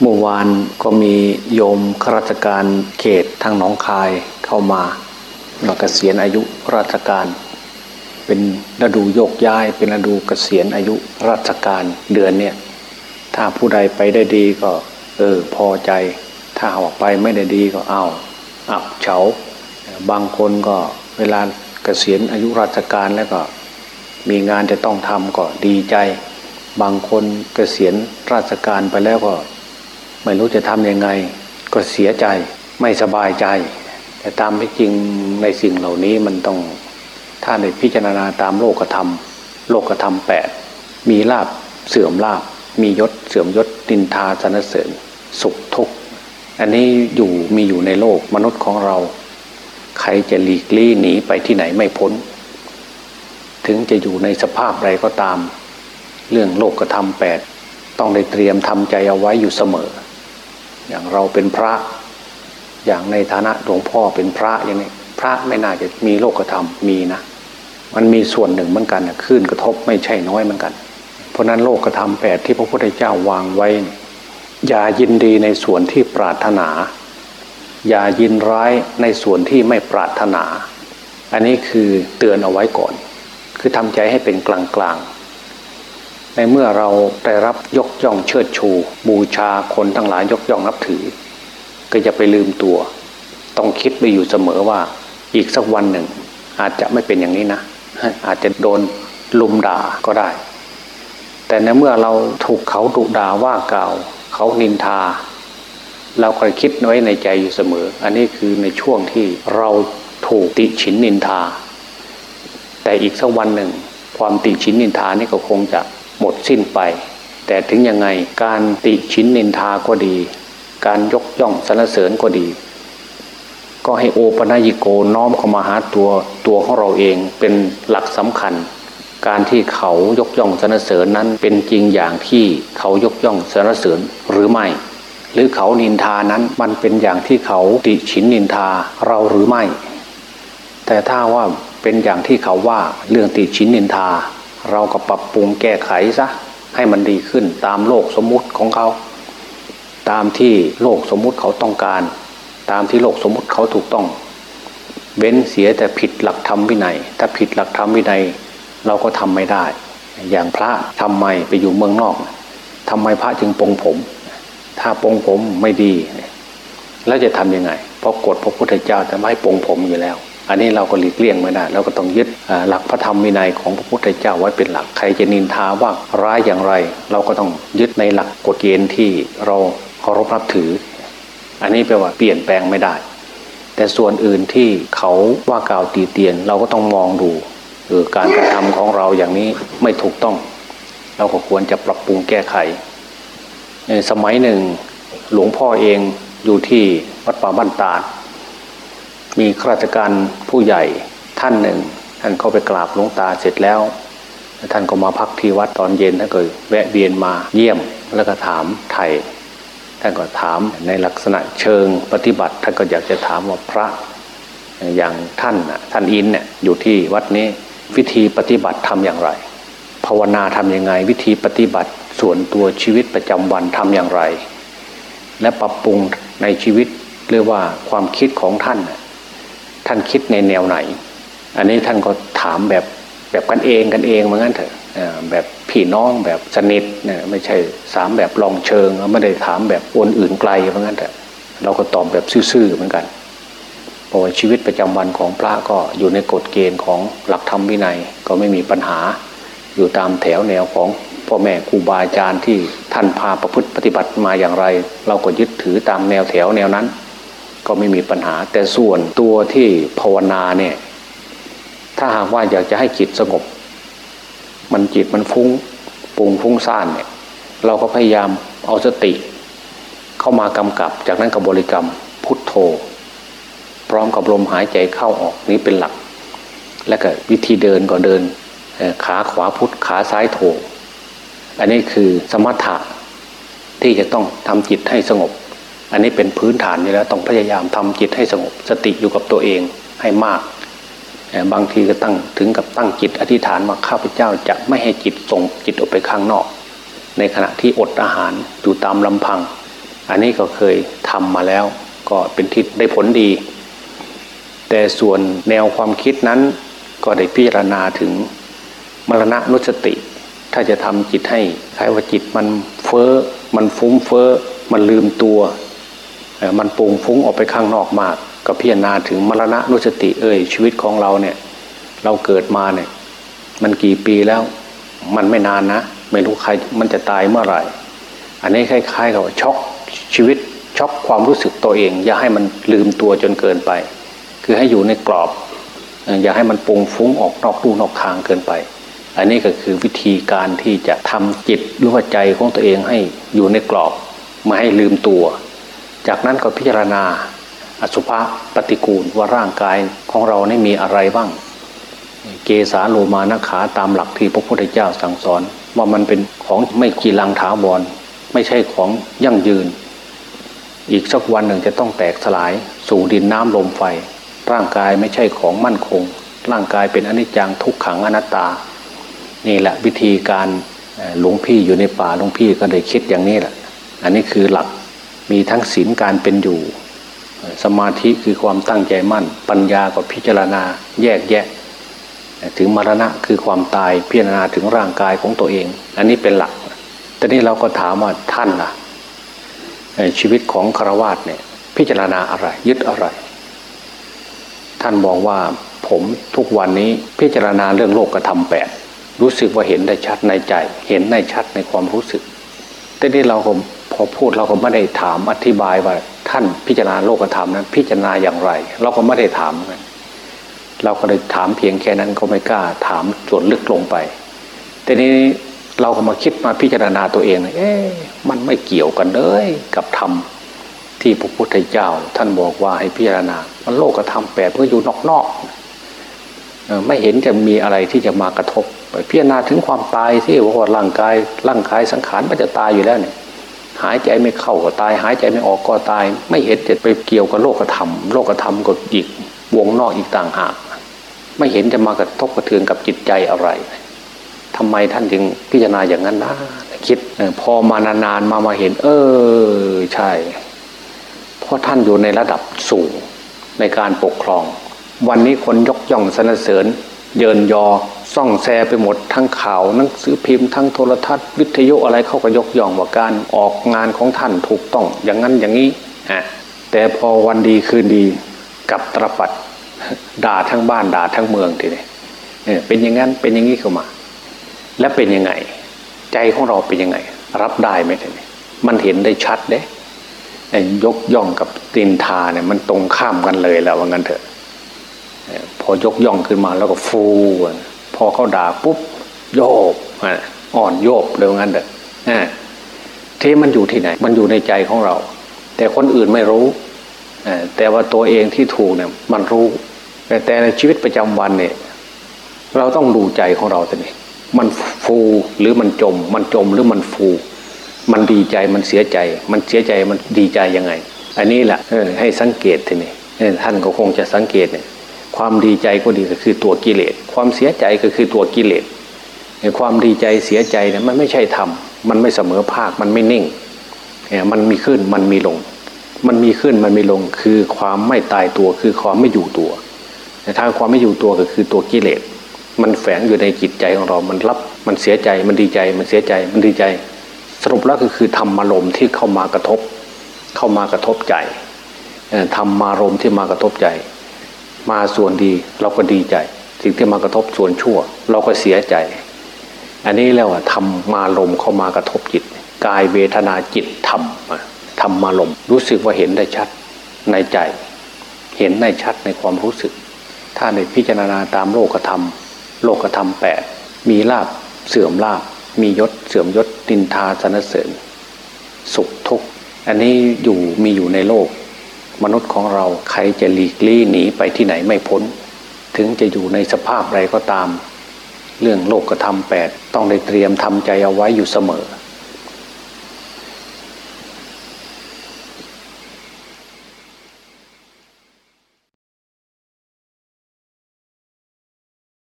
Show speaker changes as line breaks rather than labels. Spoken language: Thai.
เมื่อวานก็มีโยมข้าราชการเขตทางหนองคายเข้ามามาเกษียณอายุราชการ เป็นฤดูโยกย้าย เป็นฤดูเกษียณอายุราชการเดือนเนี่ยถ้าผู้ใดไปได้ดีก็ เออพอใจ ถ้าออกไปไม่ได้ดีก็เอาอับเฉา บางคนก็เวลาเกษียณอายุราชการแล้วก็ มีงานจะต้องทำก็ดีใจ บางคนเกษียณราชการไปแล้วก็ ไม่รู้จะทำยังไง ก็เสียใจไม่สบายใจ แต่ตามที่จริงในสิ่งเหล่านี้มันต้องถ้าในพิจารณาตามโลกธรรม โลกธรรมแปดมีลาบเสื่อมลาบ มียศเสื่อมยศดินทาสนเสริญ สุขทุกข์อันนี้อยู่มีอยู่ในโลกมนุษย์ของเรา ใครจะหลีกลี่หนีไปที่ไหนไม่พ้น ถึงจะอยู่ในสภาพใดก็ตาม เรื่องโลกธรรมแปดต้องได้เตรียมทำใจเอาไว้อยู่เสมอ อย่างเราเป็นพระ อย่างในฐานะหลวงพ่อเป็นพระอย่างนี้พระไม่น่าจะมีโลกธรรมมีนะ มันมีส่วนหนึ่งเหมือนกันนะขึ้นกระทบไม่ใช่น้อยเหมือนกัน เพราะนั้นโลกธรรมแปดที่พระพุทธเจ้าวางไว้ อย่ายินดีในส่วนที่ปรารถนา อย่ายินร้ายในส่วนที่ไม่ปรารถนา อันนี้คือเตือนเอาไว้ก่อน คือทำใจให้เป็นกลางกลาง ในเมื่อเราได้รับยกย่องเชิดชู บูชาคนทั้งหลายยกย่องนับถือ ก็จะไปลืมตัว ต้องคิดไปอยู่เสมอว่าอีกสักวันหนึ่ง อาจจะไม่เป็นอย่างนี้นะ อาจจะโดนลุมด่าก็ได้ แต่ในเมื่อเราถูกเขาดุด่าว่ากล่าว เขานินทา เราคอยคิดไว้ในใจอยู่เสมอ อันนี้คือในช่วงที่เราถูกติฉินนินทา แต่อีกสักวันหนึ่ง ความติฉินนินทานี่ก็คงจะ หมดสิ้นไป แต่ถึงยังไงการติชินนินทาก็ดี การยกย่องสรรเสริญก็ดี ก็ให้โอปนัญิโกน้อมเข้ามาหาตัวตัวของเราเองเป็นหลักสำคัญ การที่เขายกย่องสรรเสริญนั้นเป็นจริงอย่างที่เขายกย่องสรรเสริญหรือไม่หรือเขานินทานั้นมันเป็นอย่างที่เขาติชินนินทาเราหรือไม่ แต่ถ้าว่าเป็นอย่างที่เขาว่าเรื่องติชินนินทา เราก็ปรับปรุงแก้ไขซะให้มันดีขึ้นตามโลกสมมุติของเขา ตามที่โลกสมมุติเขาต้องการ ตามที่โลกสมมุติเขาถูกต้อง เว้นเสียแต่ผิดหลักธรรมวินัย ถ้าผิดหลักธรรมวินัยเราก็ทำไม่ได้ อย่างพระทำไมไปอยู่เมืองนอกทำไมพระจึงปองผม ถ้าปองผมไม่ดี แล้วจะทํำยังไง เพราะกฎพระพุทธเจ้าจะไม่ปองผมอยู่แล้ว อันนี้เราก็หลีกเลี่ยงไม่ได้เราก็ต้องยึดหลักพระธรรมวินัยของพระพุทธเจ้าไว้เป็นหลักใครจะนินทาว่าร้ายอย่างไร เราก็ต้องยึดในหลักกฎเกณฑ์ที่เราเคารพนับถือ อันนี้แปลว่าเปลี่ยนแปลงไม่ได้ แต่ส่วนอื่นที่เขาว่ากล่าวตีเตียนเราก็ต้องมองดูเออการกระทำของเราอย่างนี้ไม่ถูกต้อง เราก็ควรจะปรับปรุงแก้ไข ในสมัยหนึ่งหลวงพ่อเองอยู่ที่วัดป่าบ้านตาด มีข้าราชการผู้ใหญ่ท่านหนึ่ง ท่านเข้าไปกราบหลวงตาเสร็จแล้ว ท่านก็มาพักที่วัดตอนเย็นท่านก็แวะเวียนมาเยี่ยมแล้วก็ถามไทยท่านก็ถามในลักษณะเชิงปฏิบัติ ท่านก็อยากจะถามว่าพระอย่างท่านท่านอินเนี่ยอยู่ที่วัดนี้วิธีปฏิบัติทำอย่างไร ภาวนาทำยังไง วิธีปฏิบัติส่วนตัวชีวิตประจำวันทำอย่างไร และปรับปรุงในชีวิตเรียกว่าความคิดของท่าน ท่านคิดในแนวไหน อันนี้ท่านก็ถามแบบแบบกันเองกันเองเหมือนกันเถอะแบบพี่น้องแบบสนิทเนี่ยไม่ใช่สามแบบลองเชิงไม่ได้ถามแบบอนอื่นไกลเหมือนกันเถอะเราก็ตอบแบบซื่อๆเหมือนกันเพราะว่าชีวิตประจำวันของพระก็อยู่ในกฎเกณฑ์ของหลักธรรมวินัยก็ไม่มีปัญหาอยู่ตามแถวแนวของพ่อแม่ครูบาอาจารย์ที่ท่านพาประพฤติปฏิบัติมาอย่างไร เราก็ยึดถือตามแนวแถวแนวนั้น ก็ไม่มีปัญหา แต่ส่วนตัวที่ภาวนาเนี่ยถ้าหากว่าอยากจะให้จิตสงบ มันจิตมันฟุง้งปุงฟุ้งซ่านเนี่ยเราก็พยายามเอาสติ เข้ามากำกับ จากนั้นกับบริกรรมพุทโธ พร้อมกับลมหายใจเข้าออกนี้เป็นหลัก และก็วิธีเดินก็เดินขาขวาพุทขาซ้ายโธอันนี้คือสมถะที่จะต้องทำจิตให้สงบ อันนี้เป็นพื้นฐานอยู่แล้วต้องพยายามทำจิตให้สงบสติอยู่กับตัวเองให้มาก บางทีก็ตั้งถึงกับตั้งจิตอธิษฐานว่าข้าพเจ้าจะไม่ให้จิตส่งจิตออกไปข้างนอก ในขณะที่อดอาหารอยู่ตามลำพัง อันนี้ก็เคยทำมาแล้วก็เป็นทิศได้ผลดี แต่ส่วนแนวความคิดนั้นก็ได้พิจารณาถึงมรณะนุสติ ถ้าจะทำจิตให้ใครว่าจิตมันเฟอ้อมันฟุ้งเฟอ้อมันลืมตัว มันปุงฟุ้งออกไปข้างนอกมากก็พิจารณาถึงมรณะนุสติเอ้ยชีวิตของเราเนี่ย เราเกิดมาเนี่ย มันกี่ปีแล้ว มันไม่นานนะ ไม่รู้ใครมันจะตายเมื่อไหร่ อันนี้คล้ายๆกับช็อกชีวิตช็อกความรู้สึกตัวเอง อย่าให้มันลืมตัวจนเกินไป คือให้อยู่ในกรอบ อย่าให้มันปุงฟุ้งออกนอกลู่นอกทางเกินไป อันนี้ก็คือวิธีการที่จะทำจิตหรือว่าใจของตัวเองให้อยู่ในกรอบไม่ให้ลืมตัว จากนั้นก็พิจารณาอสุภะปฏิกูลว่าร่างกายของเรานี่มีอะไรบ้าง เกสาโลมานะขาตามหลักที่พระพุทธเจ้าสั่งสอน ว่ามันเป็นของไม่กีรังถาวรไม่ใช่ของยั่งยืน อีกสักวันหนึ่งจะต้องแตกสลาย สู่ดินน้ำลมไฟ ร่างกายไม่ใช่ของมั่นคง ร่างกายเป็นอนิจจังทุกขังอนัตตา นี่แหละวิธีการหลวงพี่อยู่ในป่าหลวงพี่ก็เลยคิดอย่างนี้แหละ อันนี้คือหลัก มีทั้งศีลการเป็นอยู่ สมาธิคือความตั้งใจมั่น ปัญญาก็พิจารณาแยกแยะ ถึงมรณะคือความตายพิจารณาถึงร่างกายของตัวเอง อันนี้เป็นหลักแต่นี้เราก็ถามว่าท่านล่ะชีวิตของคารวาสเนี่ยพิจารณาอะไร ยึดอะไร ท่านบอกว่าผมทุกวันนี้พิจารณาเรื่องโลกกระทำแปดรู้สึกว่าเห็นได้ชัดในใจ เห็นได้ชัดในความรู้สึกแต่นี้เราก็ พอพูดเราก็ไม่ได้ถามอธิบายว่าท่านพิจารณาโลกธรรมนั้นพิจารณาอย่างไร เราก็ไม่ได้ถามกันเราก็เลยถามเพียงแค่นั้นก็ไม่กล้าถามส่วนลึกลงไป แต่นี้เราก็มาคิดมาพิจารณาตัวเองเอ๊ะมันไม่เกี่ยวกันเลยกับธรรมที่พระพุทธเจ้า ท่านบอกว่าให้พิจารณา มันโลกธรรมแปดเพื่ออยู่นอกๆไม่เห็นจะมีอะไรที่จะมากระทบพิจารณาถึงความตายที่ว่าร่างกายร่างกายสังขารมันจะตายอยู่แล้วเนี่ย หายใจไม่เข้าก็ตาย หายใจไม่ออกก็ตาย ไม่เห็นจะไปเกี่ยวกับโลกธรรมโลกธรรมก็อีกวงนอกอีกต่างหาก ไม่เห็นจะมากระทบกระเทือนกับจิตใจอะไรทำไมท่านจึงพิจารณาอย่างนั้นนะคิดพอมานานๆมามาเห็น เออใช่เพราะท่านอยู่ในระดับสูงในการปกครอง วันนี้คนยกย่องสรรเสริญ เยินยอส่องแซไปหมดทั้งข่าวหนังสือพิมพ์ทั้งโทรทัศน์วิทยุอะไรเขาก็ยกย่องว่าการออกงานของท่านถูกต้องอย่างนั้นอย่างนี้อะแต่พอวันดีคืนดีกับตรปัดด่าทั้งบ้านด่าทั้งเมืองทีนี้เป็นอย่างนั้นเป็นอย่างนี้เข้ามา และเป็นยังไง ใจของเราเป็นยังไง รับได้ไหมท่านมันเห็นได้ชัดเด้ยกย่องกับตินทาเนี่ยมันตรงข้ามกันเลยแล้วว่างั้นเถอะ พอยกย่องขึ้นมาแล้วก็ฟูพอเขาด่าปุ๊บโยบอ่อนโยบเลยว่างั้นเถอะเทมันอยู่ที่ไหน มันอยู่ในใจของเรา แต่คนอื่นไม่รู้แต่ว่าตัวเองที่ถูกเนี่ยมันรู้ แต่ในชีวิตประจำวันเนี่ย เราต้องดูใจของเราตัวนี้มันฟูหรือมันจม มันจมหรือมันฟู มันดีใจมันเสียใจ มันเสียใจมันดีใจยังไง อันนี้แหละให้สังเกตทีนี้ท่านก็คงจะสังเกตเนี่ย ความดีใจก็ดีก็คือตัวกิเลส ความเสียใจก็คือตัวกิเลสความดีใจเสียใจเนี่ยมันไม่ใช่ธรรมมันไม่เสมอภาคมันไม่นิ่งมันมีขึ้นมันมีลง มันมีขึ้นมันมีลงคือความไม่ตายตัวคือความไม่อยู่ตัวแต่ทางความไม่อยู่ตัวก็คือตัวกิเลส มันแฝงอยู่ในจิตใจของเรา มันรับมันเสียใจมันดีใจมันเสียใจมันดีใจ สรุปแล้วก็คือธรรมารมที่เข้ามากระทบ เข้ามากระทบใจธรรมารมที่มากระทบใจ มาส่วนดีเราก็ดีใจ สิ่งที่มากระทบส่วนชั่ว เราก็เสียใจ อันนี้แล้วอะธรรมารมเข้ามากระทบจิตกายเวทนาจิตธรรมธรรมารมรู้สึกว่าเห็นได้ชัดในใจ เห็นได้ชัดในความรู้สึก ถ้าในพิจารณาตามโลกธรรม โลกธรรมแปดมีลาบเสื่อมลาบมียศเสื่อมยศตินทาสนเสริญ สุขทุกข์อันนี้อยู่มีอยู่ในโลก มนุษย์ของเราใครจะหลีกลี่หนีไปที่ไหนไม่พ้น ถึงจะอยู่ในสภาพใดก็ตาม เรื่องโลกธรรมแปดต้องได้เตรียมทำใจเอาไว้อยู่เสมอ